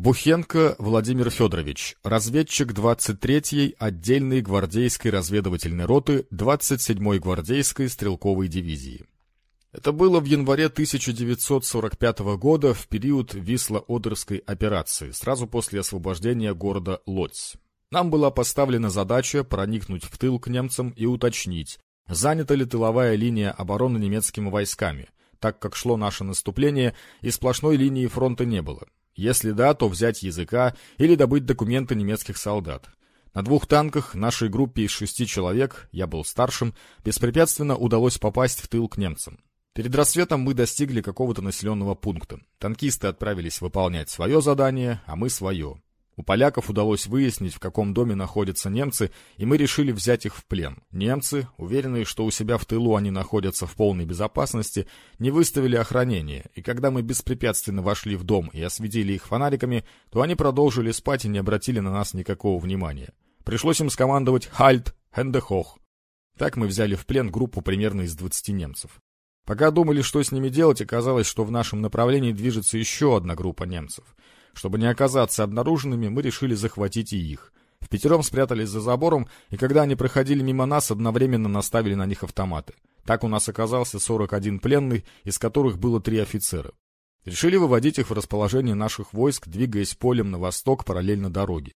Бухенко Владимир Федорович, разведчик 23-й отдельной гвардейской разведывательной роты 27-й гвардейской стрелковой дивизии. Это было в январе 1945 года, в период Висло-Одерской операции, сразу после освобождения города Лодзь. Нам была поставлена задача проникнуть в тыл к немцам и уточнить, занята ли тыловая линия обороны немецкими войсками, так как шло наше наступление и сплошной линии фронта не было. Если да, то взять языка или добыть документы немецких солдат. На двух танках нашей группе из шести человек, я был старшим, беспрепятственно удалось попасть в тыл к немцам. Перед рассветом мы достигли какого-то населенного пункта. Танкисты отправились выполнять свое задание, а мы свое. У поляков удалось выяснить, в каком доме находятся немцы, и мы решили взять их в плен. Немцы, уверенные, что у себя в тылу они находятся в полной безопасности, не выставили охранение, и когда мы беспрепятственно вошли в дом и осветили их фонариками, то они продолжили спать и не обратили на нас никакого внимания. Пришлось им скомандовать «Хальт! Хендехох!». Так мы взяли в плен группу примерно из 20 немцев. Пока думали, что с ними делать, оказалось, что в нашем направлении движется еще одна группа немцев — чтобы не оказаться обнаруженными, мы решили захватить и их. В пятером спрятались за забором, и когда они проходили мимо нас, одновременно наставили на них автоматы. Так у нас оказался 41 пленный, из которых было три офицера. Решили выводить их в расположение наших войск, двигаясь полем на восток параллельно дороге.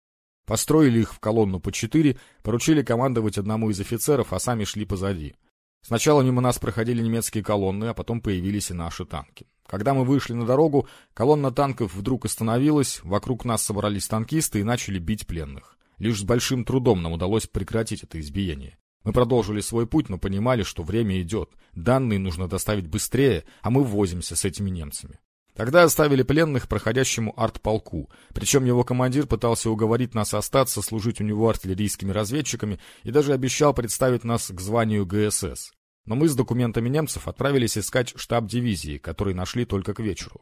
Построили их в колонну по четыре, поручили командовать одному из офицеров, а сами шли позади. Сначала мимо нас проходили немецкие колонны, а потом появились и наши танки. Когда мы вышли на дорогу, колонна танков вдруг остановилась, вокруг нас собрались танкисты и начали бить пленных. Лишь с большим трудом нам удалось прекратить это избиение. Мы продолжили свой путь, но понимали, что время идет. Данные нужно доставить быстрее, а мы возимся с этими немцами. Тогда оставили пленных проходящему артполку, причем его командир пытался уговорить нас остаться, служить у него артиллерийскими разведчиками и даже обещал представить нас к званию ГСС. Но мы с документами немцев отправились искать штаб дивизии, который нашли только к вечеру.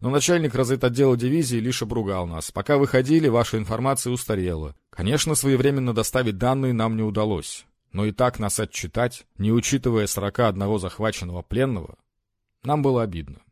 Но начальник разведотдела дивизии лишь обругал нас. Пока выходили, ваша информация устарела. Конечно, своевременно доставить данные нам не удалось. Но и так нас отчитать, не учитывая 41 захваченного пленного, нам было обидно.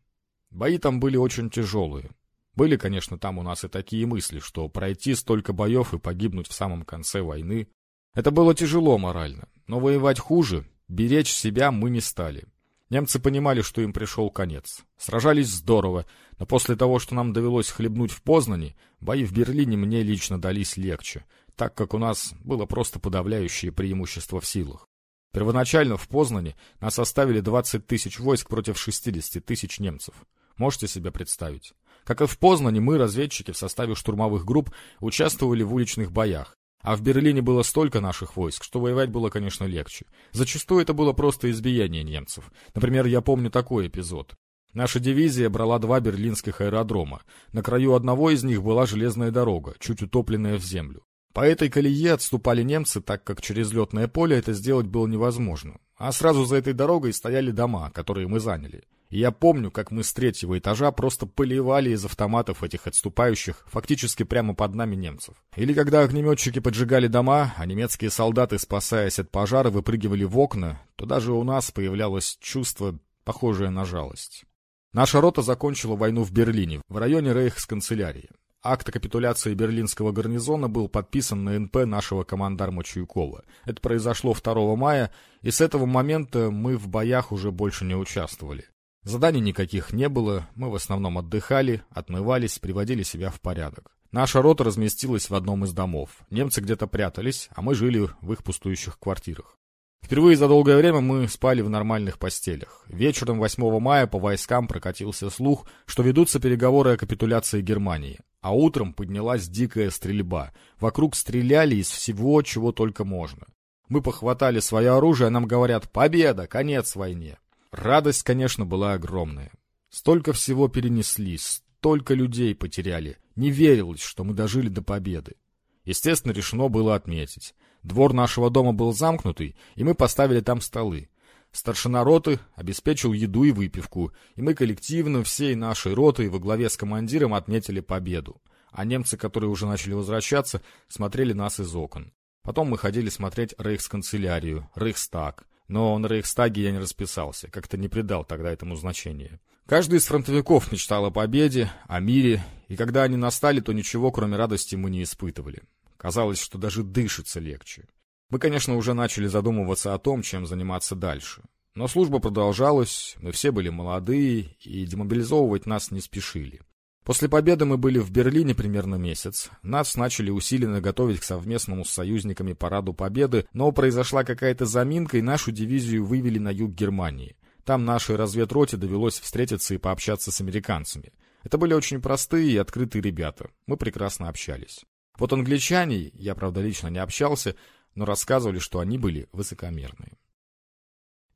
Бои там были очень тяжелые. Были, конечно, там у нас и такие мысли, что пройти столько боев и погибнуть в самом конце войны — это было тяжело морально. Но воевать хуже, беречь себя мы не стали. Немцы понимали, что им пришел конец. Сражались здорово, но после того, что нам довелось хлебнуть в Познани, бои в Берлине мне лично дались легче, так как у нас было просто подавляющее преимущество в силах. Первоначально в Познани нас оставили 20 тысяч войск против 60 тысяч немцев. Можете себе представить? Как и в Познане, мы, разведчики в составе штурмовых групп, участвовали в уличных боях. А в Берлине было столько наших войск, что воевать было, конечно, легче. Зачастую это было просто избиение немцев. Например, я помню такой эпизод. Наша дивизия брала два берлинских аэродрома. На краю одного из них была железная дорога, чуть утопленная в землю. По этой колее отступали немцы, так как через летное поле это сделать было невозможно. А сразу за этой дорогой стояли дома, которые мы заняли. Я помню, как мы с третьего этажа просто поливали из автоматов этих отступающих, фактически прямо под нами немцев. Или когда огнеметчики поджигали дома, а немецкие солдаты, спасаясь от пожара, выпрыгивали в окна, то даже у нас появлялось чувство, похожее на жалость. Наша рота закончила войну в Берлине, в районе рейхсканцелярии. Акт о капитуляции берлинского гарнизона был подписан на НП нашего командарма Чуйкова. Это произошло 2 мая, и с этого момента мы в боях уже больше не участвовали. Заданий никаких не было, мы в основном отдыхали, отмывались, приводили себя в порядок. Наша рота разместилась в одном из домов. Немцы где-то прятались, а мы жили в их пустующих квартирах. Впервые за долгое время мы спали в нормальных постелях. Вечером 8 мая по войскам прокатился слух, что ведутся переговоры о капитуляции Германии. А утром поднялась дикая стрельба. Вокруг стреляли из всего, чего только можно. Мы похватали свое оружие, а нам говорят «Победа! Конец войне!» Радость, конечно, была огромная. Столько всего перенесли, столько людей потеряли. Не верилось, что мы дожили до победы. Естественно, решено было отметить. Двор нашего дома был замкнутый, и мы поставили там столы. Старшина роты обеспечил еду и выпивку, и мы коллективно, всей нашей ротой во главе с командиром отметили победу. А немцы, которые уже начали возвращаться, смотрели нас из окон. Потом мы ходили смотреть рейхсканцелярию, Рейхстаг, Но на Рейхстаге я не расписался, как-то не придал тогда этому значения. Каждый из фронтовиков мечтал о победе, о мире, и когда они настали, то ничего, кроме радости, мы не испытывали. Казалось, что даже дышится легче. Мы, конечно, уже начали задумываться о том, чем заниматься дальше. Но служба продолжалась, мы все были молодые, и демобилизовывать нас не спешили. После победы мы были в Берлине примерно месяц. Нас начали усиленно готовить к совместному с союзниками параду Победы, но произошла какая-то заминка, и нашу дивизию вывели на юг Германии. Там нашей разведроте довелось встретиться и пообщаться с американцами. Это были очень простые и открытые ребята. Мы прекрасно общались. Вот англичане, я, правда, лично не общался, но рассказывали, что они были высокомерные.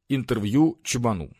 Интервью Чебану